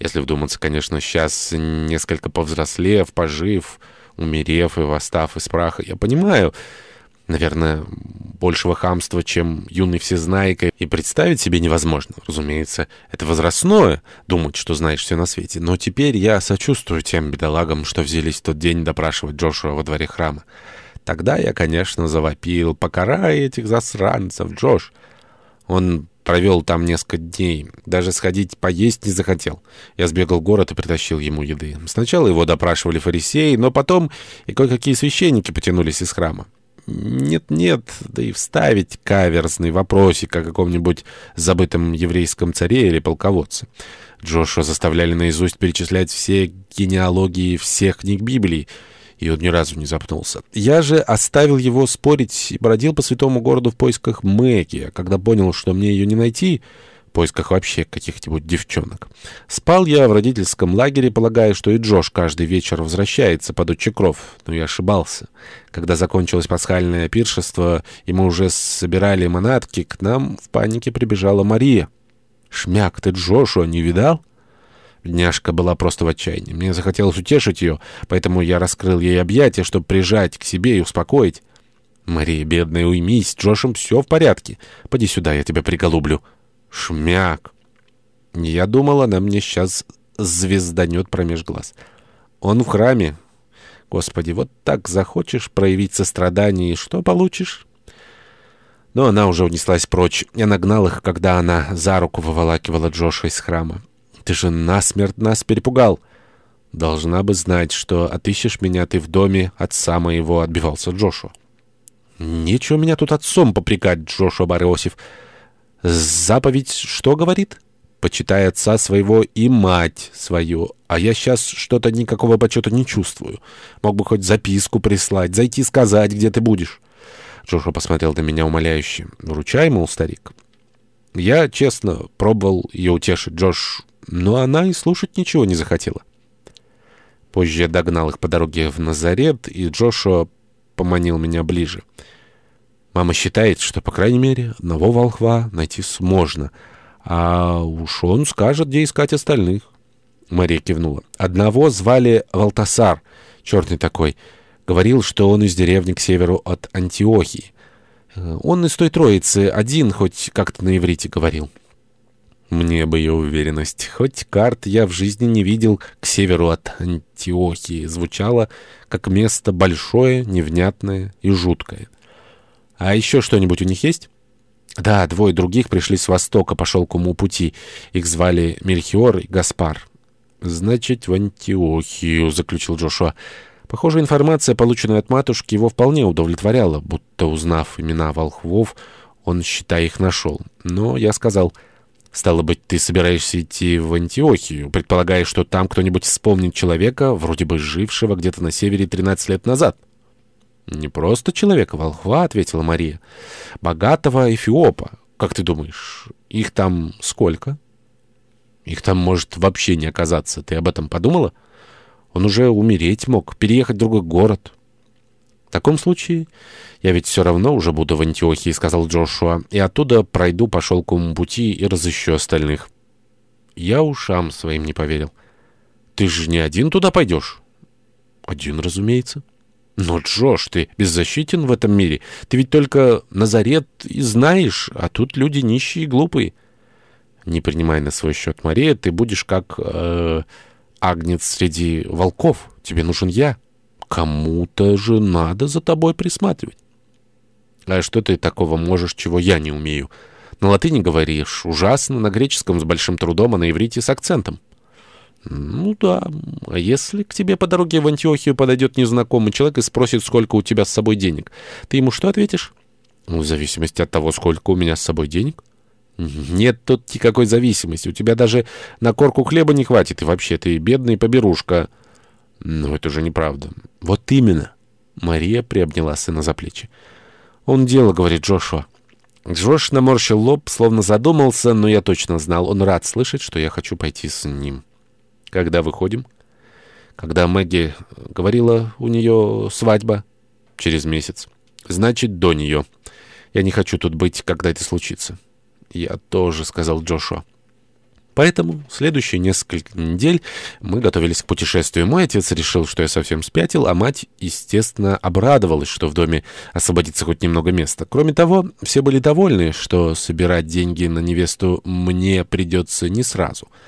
Если вдуматься, конечно, сейчас, несколько повзрослев, пожив, умерев и восстав из праха, я понимаю, наверное, большего хамства, чем юный всезнайка, и представить себе невозможно. Разумеется, это возрастное, думать, что знаешь все на свете. Но теперь я сочувствую тем бедолагам, что взялись в тот день допрашивать Джошуа во дворе храма. Тогда я, конечно, завопил. «Покарай этих засранцев, Джош!» Он провел там несколько дней. Даже сходить поесть не захотел. Я сбегал в город и притащил ему еды. Сначала его допрашивали фарисеи, но потом и кое-какие священники потянулись из храма. Нет-нет, да и вставить каверзный вопросик о каком-нибудь забытом еврейском царе или полководце. Джошуа заставляли наизусть перечислять все генеалогии всех книг Библии, и он ни разу не запнулся. Я же оставил его спорить и бродил по святому городу в поисках Мэгги, а когда понял, что мне ее не найти, в поисках вообще каких-нибудь девчонок. Спал я в родительском лагере, полагая, что и Джош каждый вечер возвращается под кров, но я ошибался. Когда закончилось пасхальное пиршество, и мы уже собирали манатки, к нам в панике прибежала Мария. «Шмяк, ты Джошу не видал?» Бедняжка была просто в отчаянии. Мне захотелось утешить ее, поэтому я раскрыл ей объятия, чтобы прижать к себе и успокоить. «Мария, бедная, уймись, Джошем все в порядке. Поди сюда, я тебя приголублю». «Шмяк!» Я думал, она мне сейчас звезданет промеж глаз. «Он в храме». Господи, вот так захочешь проявить сострадание, и что получишь? Но она уже унеслась прочь. Я нагнал их, когда она за руку выволакивала Джоша из храма. Ты же насмерть нас перепугал. Должна бы знать, что отыщешь меня ты в доме отца моего, отбивался Джошуа. Нечего меня тут отцом попрекать, Джошуа Бариосиф. Заповедь что говорит? Почитай отца своего и мать свою. А я сейчас что-то никакого почета не чувствую. Мог бы хоть записку прислать, зайти сказать, где ты будешь. Джошуа посмотрел на меня умоляюще. «Вручай, мол, старик». Я, честно, пробовал ее утешить, Джош но она и слушать ничего не захотела. Позже догнал их по дороге в Назарет, и Джошуа поманил меня ближе. Мама считает, что, по крайней мере, одного волхва найти сможно, а уж он скажет, где искать остальных. Мария кивнула. Одного звали Валтасар, черный такой. Говорил, что он из деревни к северу от Антиохии. Он из той троицы, один хоть как-то на иврите говорил. Мне бы ее уверенность. Хоть карт я в жизни не видел к северу от Антиохии. Звучало как место большое, невнятное и жуткое. А еще что-нибудь у них есть? Да, двое других пришли с востока по шелкому пути. Их звали Мельхиор и Гаспар. «Значит, в Антиохию», — заключил Джошуа. Похоже, информация, полученная от матушки, его вполне удовлетворяла, будто, узнав имена волхвов, он, считай, их нашел. Но я сказал... Стало быть, ты собираешься идти в Антиохию, предполагая, что там кто-нибудь вспомнит человека, вроде бы жившего где-то на севере 13 лет назад. «Не просто человека, волхва», — ответила Мария. «Богатого эфиопа. Как ты думаешь, их там сколько?» «Их там может вообще не оказаться. Ты об этом подумала? Он уже умереть мог, переехать в другой город». «В таком случае я ведь все равно уже буду в Антиохии», — сказал Джошуа, «и оттуда пройду по шелковому пути и разыщу остальных». Я ушам своим не поверил. «Ты же не один туда пойдешь?» «Один, разумеется». «Но, Джош, ты беззащитен в этом мире. Ты ведь только Назарет и знаешь, а тут люди нищие и глупые». «Не принимай на свой счет, Мария, ты будешь как э, агнец среди волков. Тебе нужен я». Кому-то же надо за тобой присматривать. А что ты такого можешь, чего я не умею? На латыни говоришь ужасно, на греческом с большим трудом, а на иврите с акцентом. Ну да, а если к тебе по дороге в Антиохию подойдет незнакомый человек и спросит, сколько у тебя с собой денег, ты ему что ответишь? Ну, в зависимости от того, сколько у меня с собой денег. Нет тут никакой зависимости. У тебя даже на корку хлеба не хватит. И вообще, ты бедный поберушка. Но это же неправда. Вот именно. Мария приобняла сына за плечи. Он дело, говорит Джошуа. Джош наморщил лоб, словно задумался, но я точно знал. Он рад слышать, что я хочу пойти с ним. Когда выходим? Когда Мэгги говорила, у нее свадьба. Через месяц. Значит, до нее. Я не хочу тут быть, когда это случится. Я тоже, сказал Джошуа. Поэтому следующие несколько недель мы готовились к путешествию. Мой отец решил, что я совсем спятил, а мать, естественно, обрадовалась, что в доме освободится хоть немного места. Кроме того, все были довольны, что собирать деньги на невесту мне придется не сразу —